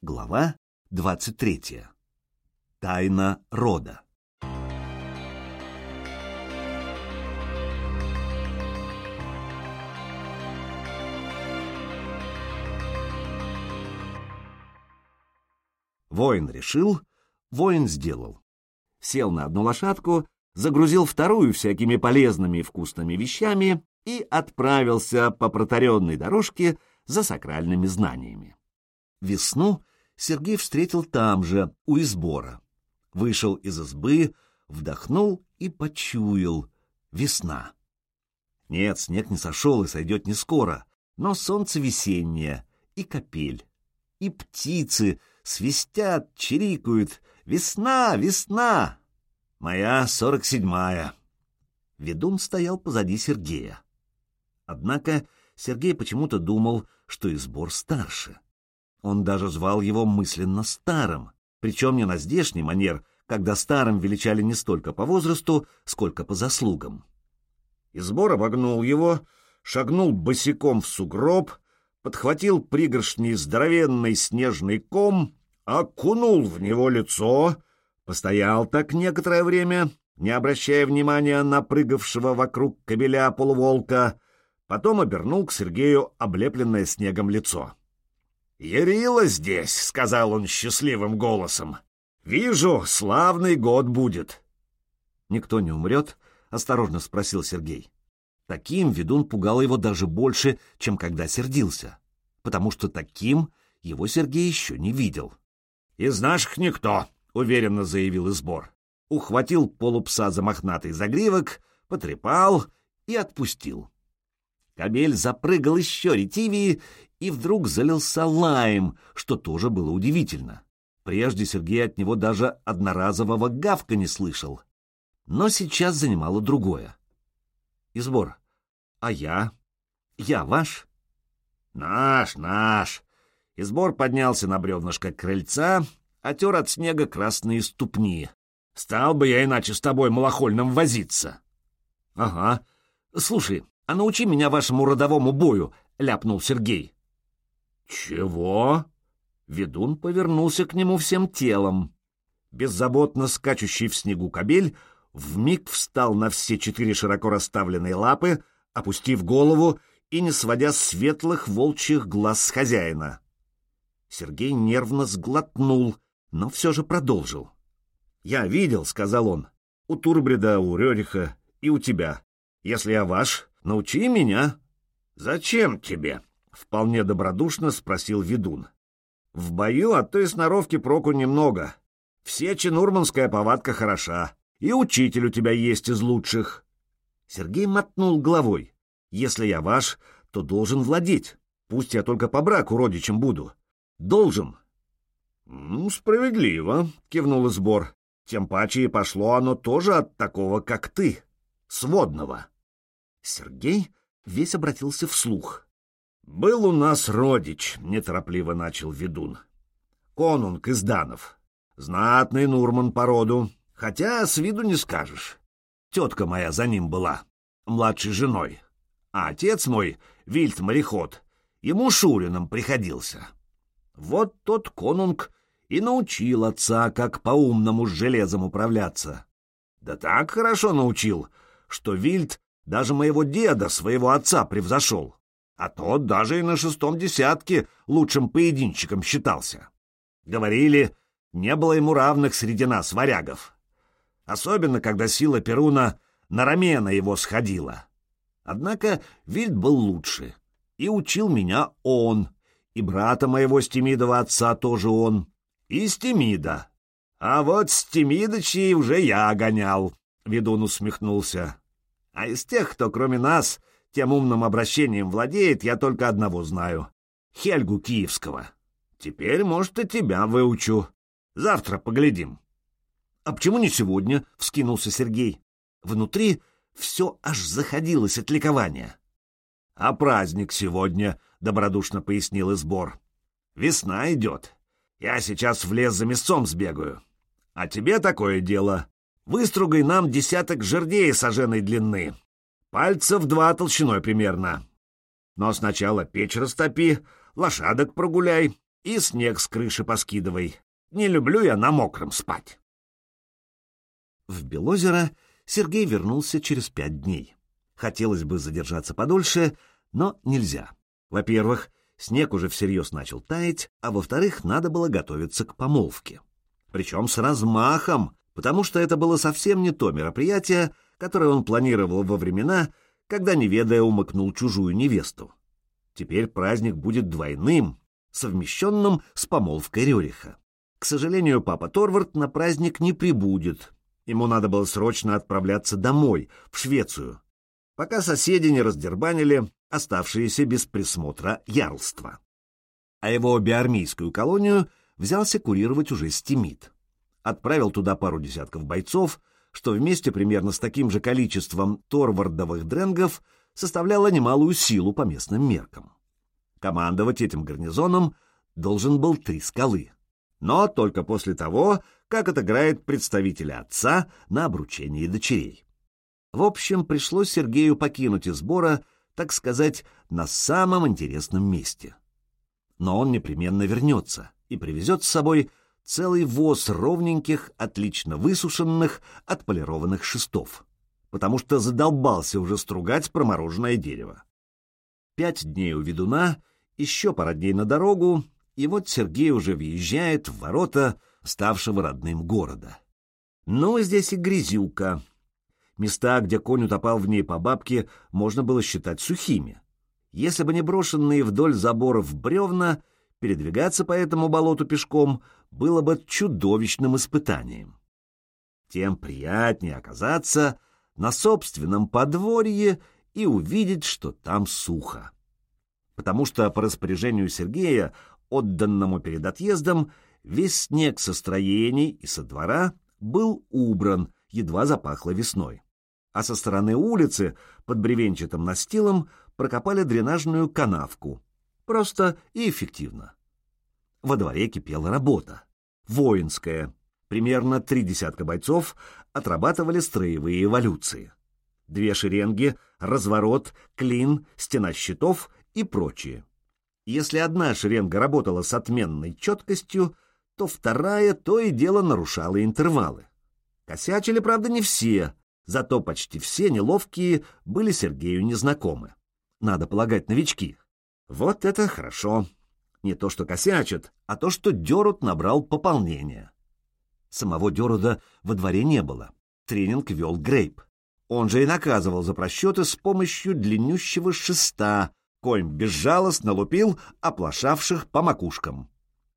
Глава 23. Тайна рода. Воин решил, воин сделал. Сел на одну лошадку, загрузил вторую всякими полезными и вкусными вещами и отправился по протаренной дорожке за сакральными знаниями. Весну Сергей встретил там же, у избора. Вышел из избы, вдохнул и почуял. Весна. Нет, снег не сошел и сойдет не скоро, но солнце весеннее, и капель, и птицы свистят, чирикают. Весна, весна! Моя сорок седьмая. Ведун стоял позади Сергея. Однако Сергей почему-то думал, что и сбор старше. Он даже звал его мысленно старым, причем не на здешний манер, когда старым величали не столько по возрасту, сколько по заслугам. Избор обогнул его, шагнул босиком в сугроб, подхватил пригоршней здоровенный снежный ком, окунул в него лицо, постоял так некоторое время, не обращая внимания на прыгавшего вокруг кобеля полуволка, потом обернул к Сергею облепленное снегом лицо. «Ярила здесь», — сказал он счастливым голосом. «Вижу, славный год будет». «Никто не умрет?» — осторожно спросил Сергей. Таким ведун пугал его даже больше, чем когда сердился, потому что таким его Сергей еще не видел. «Из наших никто», — уверенно заявил Избор. Ухватил полупса за мохнатый загривок, потрепал и отпустил. Кобель запрыгал еще ретивее и вдруг залился лаем, что тоже было удивительно. Прежде Сергей от него даже одноразового гавка не слышал. Но сейчас занимало другое. Избор. А я? Я ваш? Наш, наш. Избор поднялся на бревнышко крыльца, отер от снега красные ступни. Стал бы я иначе с тобой малохольным возиться. Ага. Слушай, а научи меня вашему родовому бою, ляпнул Сергей. «Чего?» Ведун повернулся к нему всем телом. Беззаботно скачущий в снегу кобель вмиг встал на все четыре широко расставленные лапы, опустив голову и не сводя светлых волчьих глаз с хозяина. Сергей нервно сглотнул, но все же продолжил. «Я видел», — сказал он, — «у Турбреда, у Рериха и у тебя. Если я ваш, научи меня». «Зачем тебе?» Вполне добродушно спросил ведун. В бою от той сноровки проку немного. Все чинурманская повадка хороша, и учитель у тебя есть из лучших. Сергей мотнул головой. Если я ваш, то должен владеть. Пусть я только по браку родичем буду. Должен. «Ну, справедливо», — кивнул сбор. «Тем паче и пошло оно тоже от такого, как ты, сводного». Сергей весь обратился вслух. «Был у нас родич», — неторопливо начал ведун. «Конунг из Данов. Знатный Нурман по роду, хотя с виду не скажешь. Тетка моя за ним была, младшей женой. А отец мой, Вильт-мореход, ему Шурином приходился. Вот тот конунг и научил отца, как по-умному с железом управляться. Да так хорошо научил, что Вильт даже моего деда, своего отца, превзошел а тот даже и на шестом десятке лучшим поединчиком считался. Говорили, не было ему равных среди нас, варягов. Особенно, когда сила Перуна на рамена его сходила. Однако Вильд был лучше, и учил меня он, и брата моего Стемидова отца тоже он, и Стемида. А вот Стемидычей уже я гонял, — ведун усмехнулся. А из тех, кто кроме нас тем умным обращением владеет, я только одного знаю — Хельгу Киевского. Теперь, может, и тебя выучу. Завтра поглядим. — А почему не сегодня? — вскинулся Сергей. Внутри все аж заходилось от ликования. — А праздник сегодня, — добродушно пояснил Избор. — Весна идет. Я сейчас в лес за мясцом сбегаю. А тебе такое дело. Выстругай нам десяток жердей соженой длины, Пальцев два толщиной примерно. Но сначала печь растопи, лошадок прогуляй и снег с крыши поскидывай. Не люблю я на мокром спать. В Белозеро Сергей вернулся через пять дней. Хотелось бы задержаться подольше, но нельзя. Во-первых, снег уже всерьез начал таять, а во-вторых, надо было готовиться к помолвке. Причем с размахом, потому что это было совсем не то мероприятие, которое он планировал во времена, когда, неведая, умыкнул чужую невесту. Теперь праздник будет двойным, совмещенным с помолвкой Рюриха. К сожалению, папа Торвард на праздник не прибудет. Ему надо было срочно отправляться домой, в Швецию, пока соседи не раздербанили оставшиеся без присмотра ярлства. А его биармийскую колонию взялся курировать уже Стимит. Отправил туда пару десятков бойцов, что вместе примерно с таким же количеством торвардовых дренгов составляло немалую силу по местным меркам. Командовать этим гарнизоном должен был три скалы, но только после того, как отыграет представителя отца на обручении дочерей. В общем, пришлось Сергею покинуть из сбора, так сказать, на самом интересном месте. Но он непременно вернется и привезет с собой целый воз ровненьких, отлично высушенных, отполированных шестов, потому что задолбался уже стругать промороженное дерево. Пять дней у ведуна, еще пара дней на дорогу, и вот Сергей уже въезжает в ворота ставшего родным города. Ну, здесь и грязюка. Места, где конь утопал в ней по бабке, можно было считать сухими. Если бы не брошенные вдоль заборов бревна, передвигаться по этому болоту пешком было бы чудовищным испытанием. Тем приятнее оказаться на собственном подворье и увидеть, что там сухо. Потому что по распоряжению Сергея, отданному перед отъездом, весь снег со строений и со двора был убран, едва запахло весной. А со стороны улицы, под бревенчатым настилом, прокопали дренажную канавку. Просто и эффективно. Во дворе кипела работа. Воинская. Примерно три десятка бойцов отрабатывали строевые эволюции. Две шеренги, разворот, клин, стена щитов и прочее. Если одна шеренга работала с отменной четкостью, то вторая то и дело нарушала интервалы. Косячили, правда, не все, зато почти все неловкие были Сергею незнакомы. Надо полагать, новички. Вот это хорошо. Не то, что косячат, а то, что Дерут набрал пополнение. Самого Деруда во дворе не было. Тренинг вел Грейп. Он же и наказывал за просчеты с помощью длиннющего шеста, коим безжалостно лупил оплошавших по макушкам.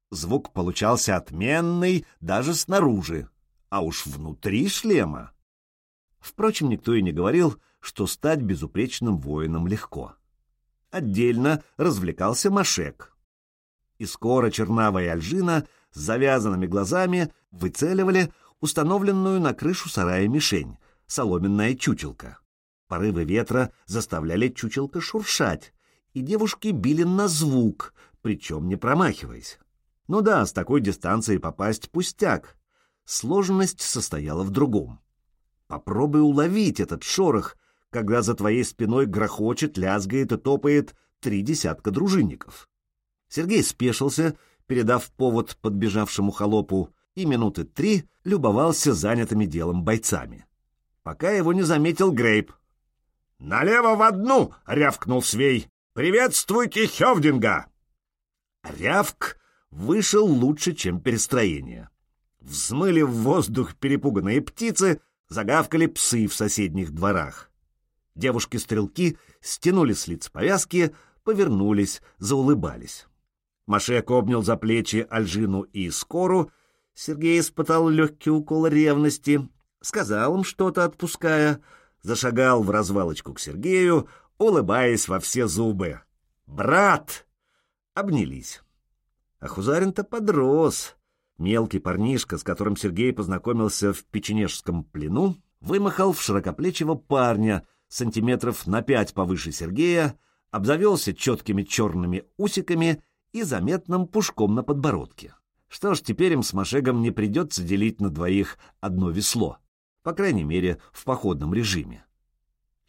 Звук получался отменный даже снаружи, а уж внутри шлема. Впрочем, никто и не говорил, что стать безупречным воином легко. Отдельно развлекался Машек. И скоро Чернава и Альжина с завязанными глазами выцеливали установленную на крышу сарая мишень, соломенная чучелка. Порывы ветра заставляли чучелка шуршать, и девушки били на звук, причем не промахиваясь. Ну да, с такой дистанции попасть пустяк. Сложность состояла в другом. Попробуй уловить этот шорох, когда за твоей спиной грохочет, лязгает и топает три десятка дружинников. Сергей спешился, передав повод подбежавшему холопу, и минуты три любовался занятыми делом бойцами. Пока его не заметил Грейп. «Налево в одну!» — рявкнул Свей. «Приветствуйте Хевдинга!» Рявк вышел лучше, чем перестроение. Взмыли в воздух перепуганные птицы, загавкали псы в соседних дворах. Девушки-стрелки стянули с лиц повязки, повернулись, заулыбались. Машек обнял за плечи Альжину и Скору. Сергей испытал легкий укол ревности, сказал им что-то, отпуская, зашагал в развалочку к Сергею, улыбаясь во все зубы. «Брат!» Обнялись. А Хузарин-то подрос. Мелкий парнишка, с которым Сергей познакомился в печенежском плену, вымахал в широкоплечего парня, сантиметров на пять повыше Сергея, обзавелся четкими черными усиками и заметным пушком на подбородке. Что ж, теперь им с Машегом не придется делить на двоих одно весло, по крайней мере, в походном режиме.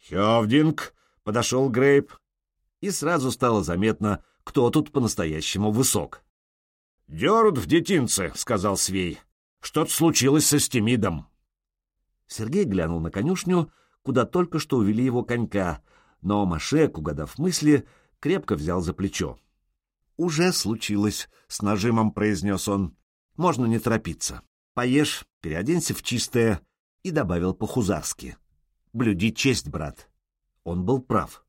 «Хевдинг!» — подошел Грейп, и сразу стало заметно, кто тут по-настоящему высок. «Дерут в детинце», — сказал Свей. «Что-то случилось со Стемидом». Сергей глянул на конюшню, куда только что увели его конька, но Машек, угадав мысли, крепко взял за плечо. «Уже случилось», — с нажимом произнес он. «Можно не торопиться. Поешь, переоденься в чистое», — и добавил по-хузарски. «Блюди честь, брат». Он был прав.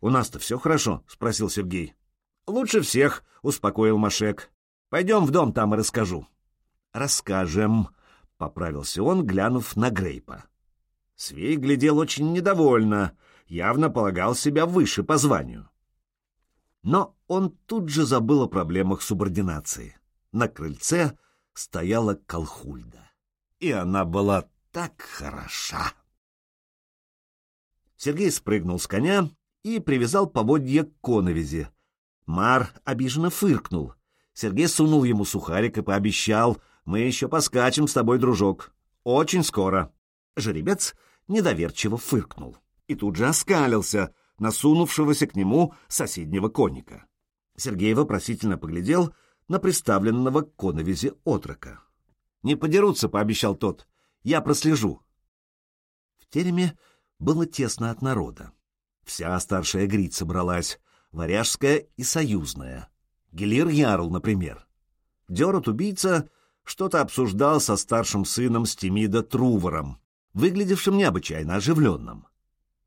«У нас-то все хорошо?» — спросил Сергей. «Лучше всех», — успокоил Машек. «Пойдем в дом, там и расскажу». «Расскажем», — поправился он, глянув на Грейпа. Свей глядел очень недовольно, явно полагал себя выше по званию. Но он тут же забыл о проблемах субординации. На крыльце стояла Колхульда, и она была так хороша. Сергей спрыгнул с коня и привязал поводья к коновизе. Мар обиженно фыркнул. Сергей сунул ему сухарик и пообещал, «Мы еще поскачем с тобой, дружок. Очень скоро». Жеребец недоверчиво фыркнул и тут же оскалился, насунувшегося к нему соседнего конника. Сергей вопросительно поглядел на приставленного к коновизе отрока. «Не подерутся», — пообещал тот. «Я прослежу». В тереме было тесно от народа. Вся старшая грить собралась, варяжская и союзная. Гелир Ярл, например. Дерот-убийца что-то обсуждал со старшим сыном Стемида Трувором, выглядевшим необычайно оживленным.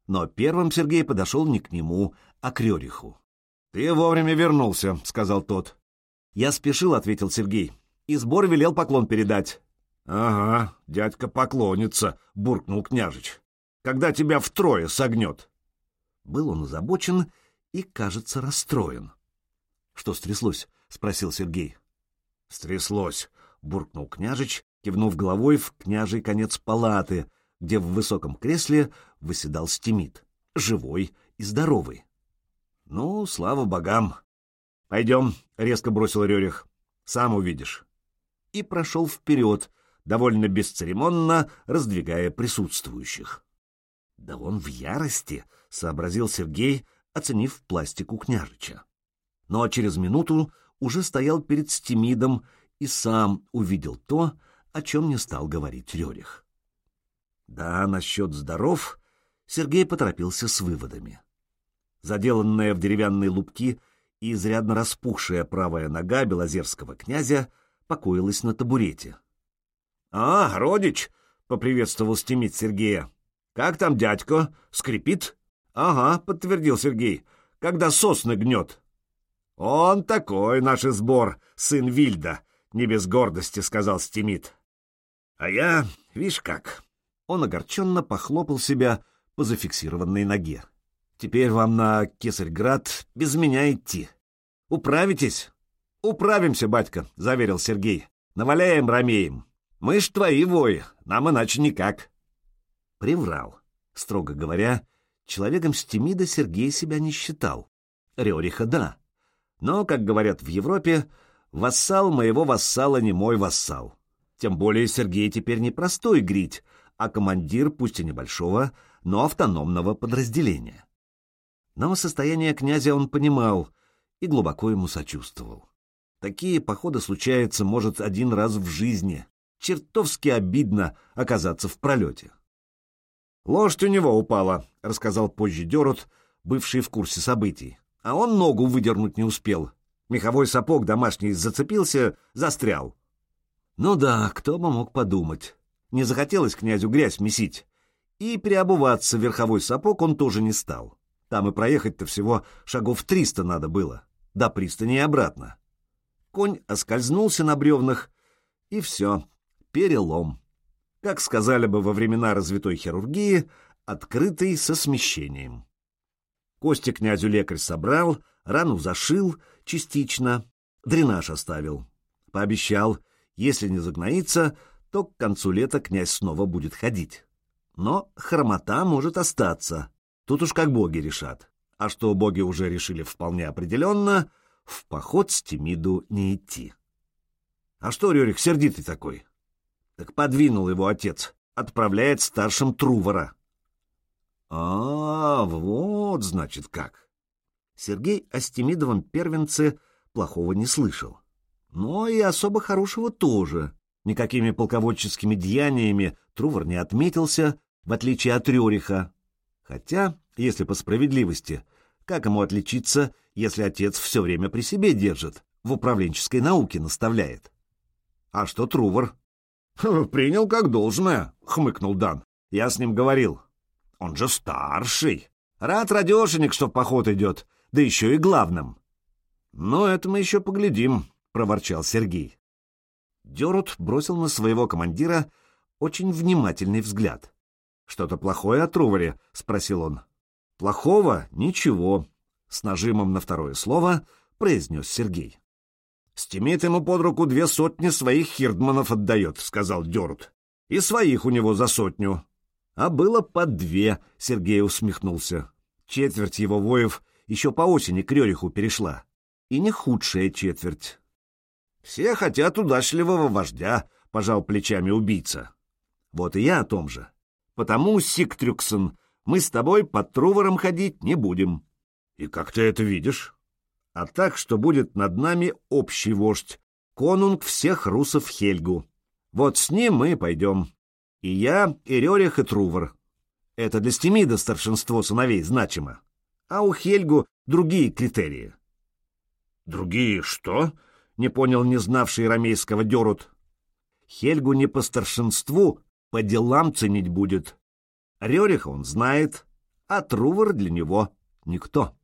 Но первым Сергей подошел не к нему, а к Рериху. — Ты вовремя вернулся, — сказал тот. — Я спешил, — ответил Сергей, — и сбор велел поклон передать. — Ага, дядька поклонится, — буркнул княжич. — Когда тебя втрое согнет. Был он озабочен и, кажется, расстроен. — Что стряслось? — спросил Сергей. — Стряслось, — буркнул княжич, кивнув головой в княжий конец палаты, где в высоком кресле выседал Стимит, живой и здоровый. — Ну, слава богам! — Пойдем, — резко бросил Рерих, — сам увидишь. И прошел вперед, довольно бесцеремонно раздвигая присутствующих. — Да он в ярости, — сообразил Сергей, оценив пластику княжича. Но через минуту уже стоял перед Стимидом и сам увидел то, о чем не стал говорить Рерих. Да, насчет здоров Сергей поторопился с выводами. Заделанная в деревянные лупки и изрядно распухшая правая нога белозерского князя покоилась на табурете. — А, родич! — поприветствовал стемит Сергея. — Как там дядько? Скрипит? — Ага, — подтвердил Сергей, — когда сосны гнет. — Он такой наш сбор, сын Вильда, — не без гордости сказал стемит. — А я, видишь как, он огорченно похлопал себя по зафиксированной ноге. «Теперь вам на Кесарьград без меня идти. Управитесь?» «Управимся, батька», — заверил Сергей. «Наваляем, ромеем. Мы ж твои вои, нам иначе никак». Приврал. Строго говоря, человеком Стемида Сергей себя не считал. Рериха — да. Но, как говорят в Европе, вассал моего вассала не мой вассал. Тем более Сергей теперь не простой грить, а командир, пусть и небольшого, но автономного подразделения. Но состояние князя он понимал и глубоко ему сочувствовал. Такие походы случаются, может, один раз в жизни. Чертовски обидно оказаться в пролете. «Лошадь у него упала», — рассказал позже Дерут, бывший в курсе событий. А он ногу выдернуть не успел. Меховой сапог домашний зацепился, застрял. Ну да, кто бы мог подумать. Не захотелось князю грязь месить. И переобуваться в верховой сапог он тоже не стал. Там и проехать-то всего шагов триста надо было. До пристани и обратно. Конь оскользнулся на бревнах, и все, перелом. Как сказали бы во времена развитой хирургии, открытый со смещением. Кости князю лекарь собрал, рану зашил частично, дренаж оставил. Пообещал, если не загноится, то к концу лета князь снова будет ходить. Но хромота может остаться. Тут уж как боги решат. А что боги уже решили вполне определенно, в поход с Тимиду не идти. А что Рерих сердитый такой? Так подвинул его отец, отправляет старшим Трувора. А, вот, значит, как. Сергей о Стемидовом первенце плохого не слышал. но и особо хорошего тоже. Никакими полководческими деяниями Трувор не отметился, в отличие от Рюриха. Хотя, если по справедливости, как ему отличиться, если отец все время при себе держит, в управленческой науке наставляет? А что Трувор? «Принял как должное», — хмыкнул Дан. «Я с ним говорил. Он же старший. Рад радешенек, что в поход идет, да еще и главным». «Ну, это мы еще поглядим», — проворчал Сергей. Дерут бросил на своего командира очень внимательный взгляд. «Что-то плохое о Труворе?» — спросил он. «Плохого? Ничего», — с нажимом на второе слово произнес Сергей. «Стимит ему под руку две сотни своих хирдманов отдает», — сказал Дерут. «И своих у него за сотню». «А было по две», — Сергей усмехнулся. Четверть его воев еще по осени к Рериху перешла. И не худшая четверть. «Все хотят удачливого вождя», — пожал плечами убийца. «Вот и я о том же. Потому, Сиктрюксон, мы с тобой под Трувором ходить не будем». «И как ты это видишь?» «А так, что будет над нами общий вождь, конунг всех русов Хельгу. Вот с ним мы пойдем. И я, и Рерих, и Трувор. Это для Стемида старшинство сыновей значимо. А у Хельгу другие критерии». «Другие что?» — не понял не знавший рамейского Дерут. «Хельгу не по старшинству, по делам ценить будет. Рериха он знает, а Трувор для него никто».